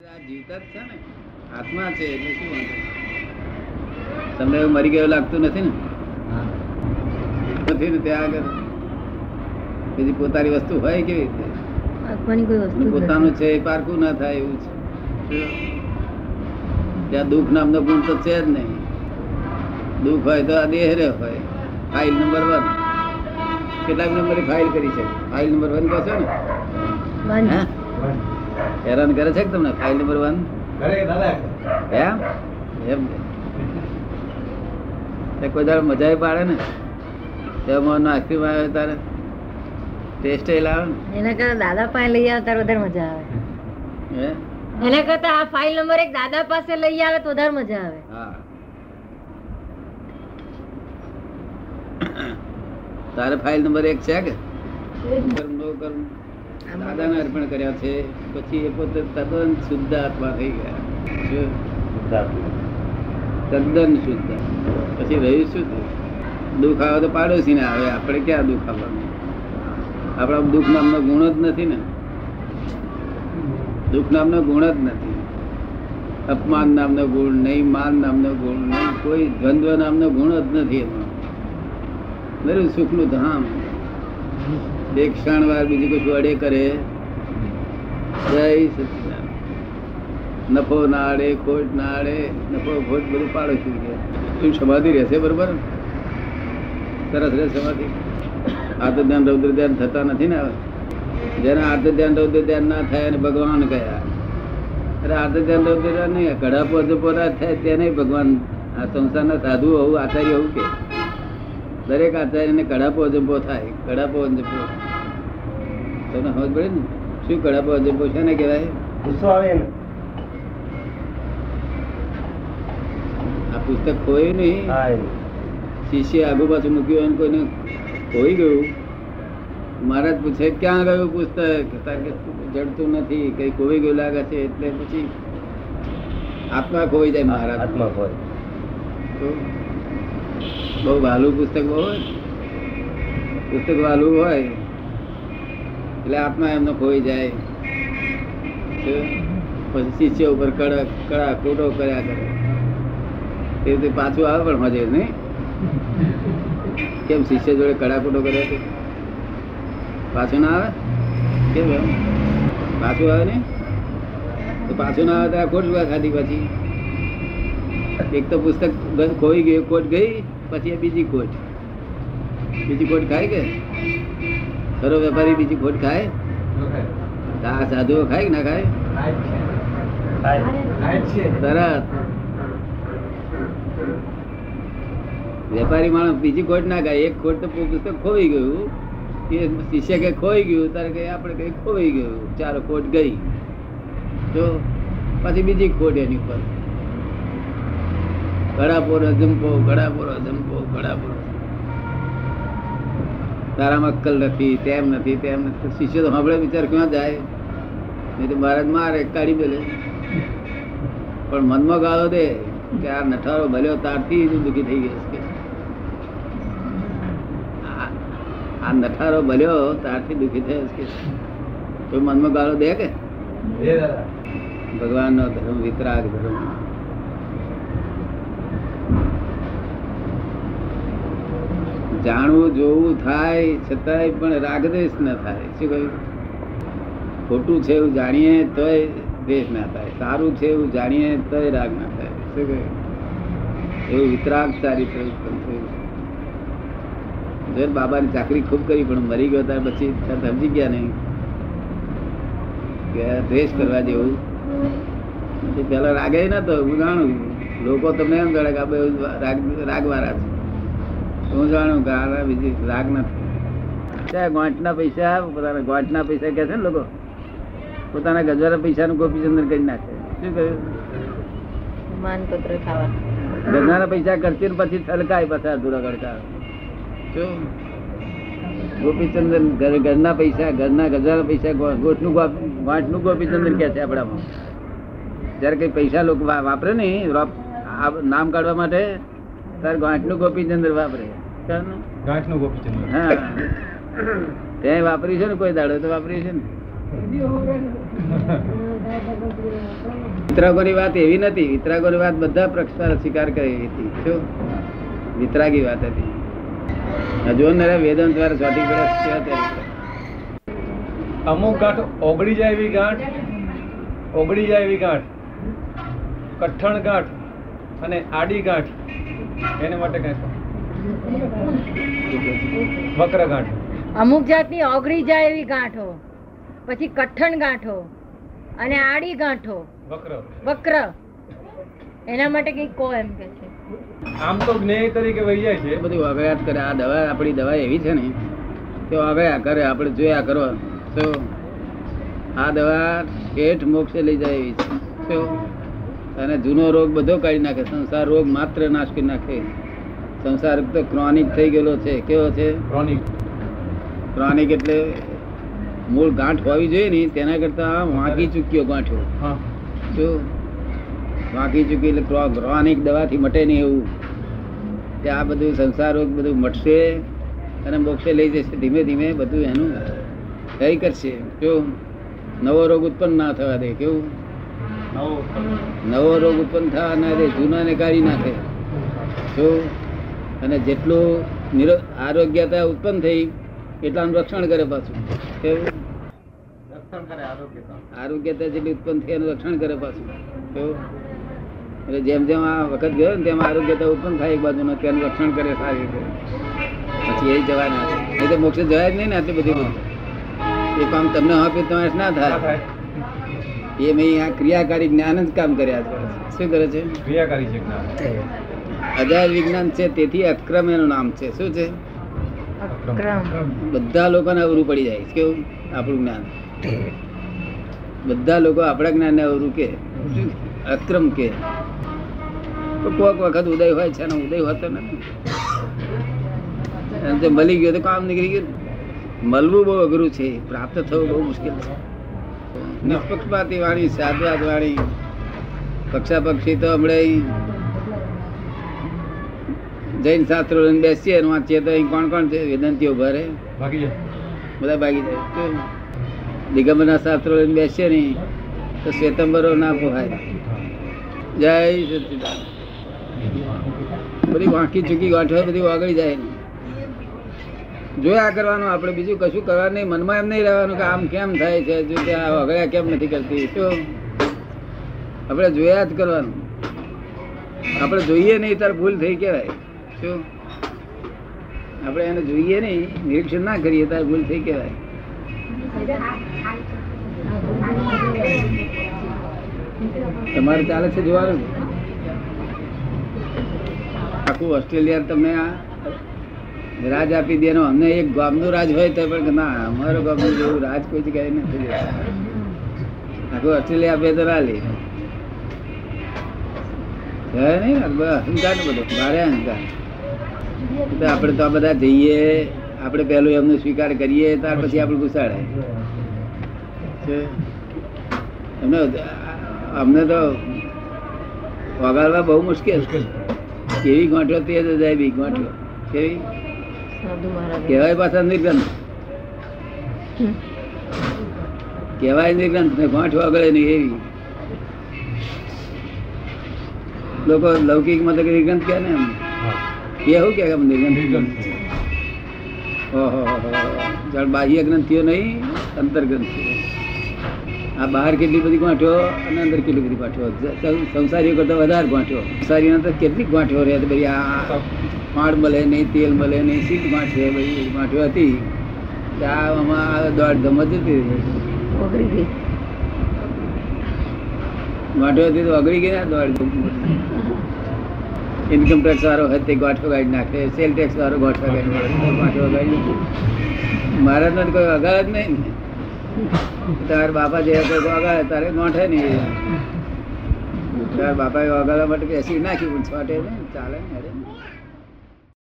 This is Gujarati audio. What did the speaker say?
આ જીવતા જ છે ને. આત્મા છે એટલે શું વાંધો? તમને એવું મરી ગયું લાગતું નથી ને? નથી ને ત્યાં આગળ પછી પોતાની વસ્તુ હોય કેવી રીતે? પોતાનું છે એ પારખું ના થાય એવું છે. ત્યાં દુઃખ નામનો ગુણ તો છે જ નહીં. દુઃખ હોય તો આ દેહ રે હોય. ફાઇલ નંબર વન કેટલાક નંબરની ફાઇલ કરી છે? ફાઇલ નંબર વન કહો છો ને. હે? હેરાન કરે છે કે તમને ફાઇલ નંબર વન એમ. કોઈ દાડો મજા પાડે ને? તેમાં આઈસ્ક્રીમ આવે તારે. ટેસ્ટ એ લાવે એના કરતા દાદા પાસે લઈ આવે તારે વધારે મજા આવે. હે? એના કરતા આ ફાઇલ નંબર એક દાદા પાસે લઈ આવે તો વધારે મજા આવે. હા. તારે ફાઇલ નંબર એક છે કે? કર્મ નો કર્મ દાદાને અર્પણ કર્યા છે. પછી એ પોતે તદ્દન શુદ્ધ આત્મા થઈ ગયા. તદ્દન શુદ્ધ. પછી રહ્યું શું? દુઃખ આવે તો પાડોશી ને આવે. આપણે ક્યાં દુઃખ આવવાનું આપણા દુઃખ નામનો ગુણ જ નથી ને. દુઃખ નામનો ગુણ જ નથી. અપમાન નામનો ગુણ નહીં માન નામનો ગુણ નહીં કોઈ દ્વંદ્વ નામનો ગુણ જ નથી એમાં. દરેક સુખનું ધામ. એક ક્ષણ વાર બીજું કશું અડે કરે. જય સચિદાન નફો ના અડે ખોટ ના અડે નફો ખોટ બધું પાડો છું એમ સમાધિ રહેશે બરોબર? સરસ રહે સમાધિ. આ ધ્યાન રૌદ્ર ધ્યાન થતા નથી ને જેને આર્ત ધ્યાન રૌદ્ર ધ્યાન ના થાય અને ભગવાન કયા? અરે આર્ત ધ્યાન રૌદ્ર ધ્યાન નહીં કડાપો અજપો ના થાય તેને ભગવાન આ સંસારના સાધુ હોવું આચાર્ય હોવું કે? દરેક આચાર્યને કડાપો અજંપો થાય કડાપો અજંપો તમને સમજ પડે ને? શું કડાપો અજંપો છે ને કહેવાય? ગુસ્સો આવે ને આ પુસ્તક ખોયું નહીં. શિષ્ય આગુ પાછું મૂક્યું અને કોઈને ખોઈ ગયું. મહારાજ પૂછે ક્યાં ગયું પુસ્તક? કે જડતું નથી કઈ ખોઈ ગયું લાગે છે એટલે પછી આત્મા ખોઈ જાય મહારાજ. આત્મા ખોઈ બહુ વાલું પુસ્તક હોય. પુસ્તક વાલું હોય. એટલે આત્મા એમનો ખોઈ જાય. પછી શિષ્ય ઉપર કડક કડા કૂટો કર્યા કરે. એ રીતે પાછું આવે પણ મજે, નહીં? કેમ શિષ્ય જોડે કડા કોટો કર્યા છે? પાછું ના આવે? કેમ એમ? પાછું આવે ને તો પાછું ના આવે આ ખોટ ખાધી પછી. એક તો પુસ્તક ખોઈ ગયું કોટ ગઈ, પછી બીજી કોટ બીજી કોટ ખાઈ કે? ખરો વેપારી બીજી ખોટ ખાય? આ સાધુઓ ખાય કે ના ખાય? તરત. વેપારી માણસ બીજી ખોટ ના ખાય. એક ખોટ તો પુસ્તક ખોઈ ગયું. એ શિષ્ય કે ખોઈ ગયું તારે કે આપણે કઈ ખોવાઈ ગયું. ચાલો ખોટ ગઈ. તો પછી બીજી ખોટ એની ઉપર. ગળાપોર અજંપો ગળાપોર અજંપો ગળાપોર તારામાં અક્કલ નથી તેમ નથી તેમ નથી. શિષ્ય તો સાંભળે વિચાર ક્યાં જાય? નહીં તો મહારાજ મારે કાઢી બોલે પણ મનમાં ગાળો દે કે આ નઠારો ભલ્યો તારથી જ દુઃખી થઈ ગયો છે. આ- આ નઠારો ભલ્યો તારથી દુઃખી થયો છે તો મનમાં ગાળો દે કે? ભગવાનનો ધર્મ વિતરાગ ધર્મ. જાણવું જોવું, થાય, છતાંય પણ રાગદેશ ન થાય. શું કહ્યું? ખોટું છે એવું જાણીએ તોય દેશ ના થાય. સારું છે એવું જાણીએ તોય રાગ ના થાય. શું કહ્યું? એવું વિતરાગ ચારિત્ર ઉત્પન્ન થયું જો બાબાની ચાકરી ખૂબ કરી, પણ મરી ગયો ત્યાર પછી સમજી ગયા નહીં. કે દ્વેષ કરવા જેવું. પેલા રાગે નતો, હું જાણું. લોકો તમને એમ ગણે કે રાગ, રાગવાળા છે. હું જાણું ગાળા બીજી રાગ નથી. ત્યાં ગોંઠના પૈસા પોતાના ગોંઠના પૈસા કહે છે ને લોકો? પોતાના ગજવાના પૈસાનું ગોપીચંદન કરી નાખે. શું કહ્યું? માનપત્ર ખાવા. ગજવાના પૈસા ખર્ચી પછી છલકાય પાછા અધૂરા ગડકા. શું? ગોપીચંદન ઘરના પૈસા ઘરના ગજવાના પૈસા ગોઠનું ગોંઠનું ગોપીચંદન કે છે આપણામાં? જયારે કઈ પૈસા લોકો વાપરે ને આ નામ કાઢવા માટે ત્યારે ગોંચનું ગોપીચંદ્ર વાપરે? ગાંઠનું ગોપીચંદ્ર. હા. તે વાપર્યું છે ને કોઈ દાડો તો વાપર્યું છે ને? વિતરાગોની વાત એવી નથી. વિતરાગોની વાત બધા પ્રક્ષાર સ્વીકાર કરી હતી શું વિતરાગી વાત હતી. હજુ ને વેદન દ્વારા ચોટી પડ્યા અમુક ગાંઠ ઓગળી જાય એવી ગાંઠ ઓગળી જાય એવી ગાંઠ કઠણ ગાંઠ અને આડી ગાંઠ. એને માટે કઈ કહો. વક્ર ગાંઠ. અમુક જાતની ઓગળી જાય એવી ગાંઠો પછી કઠણ ગાંઠો અને આડી ગાંઠો. વક્ર. વક્ર. એના માટે કઈ કો એમ કે છે. આમ તો જ્ઞેય તરીકે વહી જાય છે બધી વગાયાત કરે. આ દવા આપણી દવા એવી છે ને કે વગાયા કરે આપણે જોયા કરો તો આ દવા ઠેઠ મોક્ષે લઈ જાય એવી છે. અને જૂનો રોગ બધો કાઢી નાખે. સંસાર રોગ માત્ર નાશ કરી નાખે. સંસાર તો ક્રોનિક થઈ ગયેલો છે. કેવો છે? ક્રોનિક ક્રોનિક એટલે મૂળ ગાંઠ હોવી જોઈએ ને તેના કરતા વાંકી ચૂક્યો ગાંઠો. હા. શું વાંકી ચૂકી એટલે ક્રો- ક્રોનિક દવાથી મટે નહીં એવું. કે આ બધું સંસાર રોગ બધું મટશે અને મોક્ષે લઈ જશે. ધીમે ધીમે બધું એનું થઈ કરશે. જો નવો રોગ ઉત્પન્ન ના થવા દે. કેવું? નવો રોગ. ઉત્પન્ન થવા ના દે જૂનાને કાઢી નાખે. જો અને જેટલું નિરો આરોગ્યતા ઉત્પન્ન થઈ એટલાનું રક્ષણ કરે પાછું. કેવું? આરોગ્યતા. જેટલી ઉત્પન્ન થઈ એનું રક્ષણ કરે પાછું. કેવું? એટલે જેમ જેમ આ વખત ગયો ને તેમ આરોગ્યતા ઉત્પન્ન થાય એક બાજુનો તેનું રક્ષણ કરે સારી રીતે. પછી એ જવાના એટલે મોક્ષ જવાય જ નહીં ને આટલી બધી એ કામ તમને આપ્યું તમારે ના થાય. એ મેં આ ક્રિયાકારી જ્ઞાન જ કામ કર્યા છે. શું કરે છે? ક્રિયાકારી છે જ્ઞાન. અજાય વિજ્ઞાન છે તેથી અક્રમ એનું નામ છે. શું છે? બધા લોકોને અવરું પડી જાય કેવું? આપણું જ્ઞાન. બધા લોકો આપણા જ્ઞાનને અવરું કે. અક્રમ કે. તો કોક વખત ઉદય હોય છે અને ઉદય હોતો નથી. મળી ગયો તો કામ નીકળી ગયું. મળવું બહુ અઘરું છે પ્રાપ્ત થવું બહુ મુશ્કેલ છે. નિષ્પક્ષપાતી વાણી સાદવાદ વાણી પક્ષા પક્ષી તો હમણાં જૈન શાસ્ત્રો લઈને બેસીએ વાંચીએ તો અહીં કોણ કોણ છે? વેદંતીઓ ભરે બધા ભાગી જાય? દિગંબરના શાસ્ત્રો લઈને બેસીએ નહીં તો શ્વેતંબરો ના પોહાય. જય સચિદાન બધી વાંકી ચૂકી ગાંઠો બધી વાગળી જાય ને. જોયા કરવાનું, આપણે બીજું કશું કરવા નહીં. મનમાં એમ નહીં રહેવાનું કે આમ કેમ થાય છે, જો કે આ વગડ્યા કેમ નથી કરતી. શું? આપણે જોયા જ કરવાનું. આપણે જોઈએ નહીં, તાર ભૂલ થઈ કહેવાય. શું? આપણે એને જોઈએ નહીં, નિરીક્ષણ ના કરીએ, તાર ભૂલ થઈ કહેવાય. તમારે ચાલે છે જોવાનું? આખું ઓસ્ટ્રેલિયા તમે આ રાજ આપી દે અમને એક ગામનું રાજ હોય તો પણ ના અમારો ગામનું જેવું રાજ કોઈ જગ્યાએ નથી આખું ઓસ્ટ્રેલિયા આપે તો ના લે. નહીં? અહંકાર ને બધો. ભારે અહંકાર. આપણે તો આ બધા જઈએ આપણે પેલું એમનો સ્વીકાર કરીએ ત્યાર પછી આપણે ઘુસાડે અમને એમને અમને તો વગાડવા બહુ મુશ્કેલ. કેવી ગાંઠો તે જાય બી ગાંઠો કેવી? કહેવાય પાછા નિર્ગંધ. કેવાય નિર્ગંધ ને ગાંઠ વગડે નહીં એવી. લોકો લૌકિકમાં તો નિર્ગંધ કે ને એમ. હા. એ શું કે. ઓહો જાણ બાહ્ય ગ્રંથિઓ નહીં અંતર ગ્રંથિઓ. આ બહાર કેટલી બધી ગાંઠો અને અંદર કેટલી બધી ગાંઠો. સંસારીઓ કરતા વધારે ગાંઠો. સંસારીઓ તો કેટલી ગાંઠો રહે બધી આ ખાંડ મળે નહીં તેલ મળે નહીં સીટ ગાંઠે બધી ગાંઠો હતી. આમાં દોઢ ધમ જ જતી રહી ગાંઠો હતી તો ઓગળી ગઈ ને દોઢ ઇન્કમ ટેક્સ વાળો હોય તે ગાંઠો ગાડી નાખે સેલ ટેક્સ વાળો ગાંઠો ગાડી નાખે ગાંઠો નાખે. મારા તો કોઈ અગાળ જ નહીં. ને તાર બાપા જે કોઈ અગાળ તારે ગાંઠે નહીં. તાર બાપાએ વગાડવા માટે બેસી નાખ્યું પણ છોટે ને ચાલે ને અરે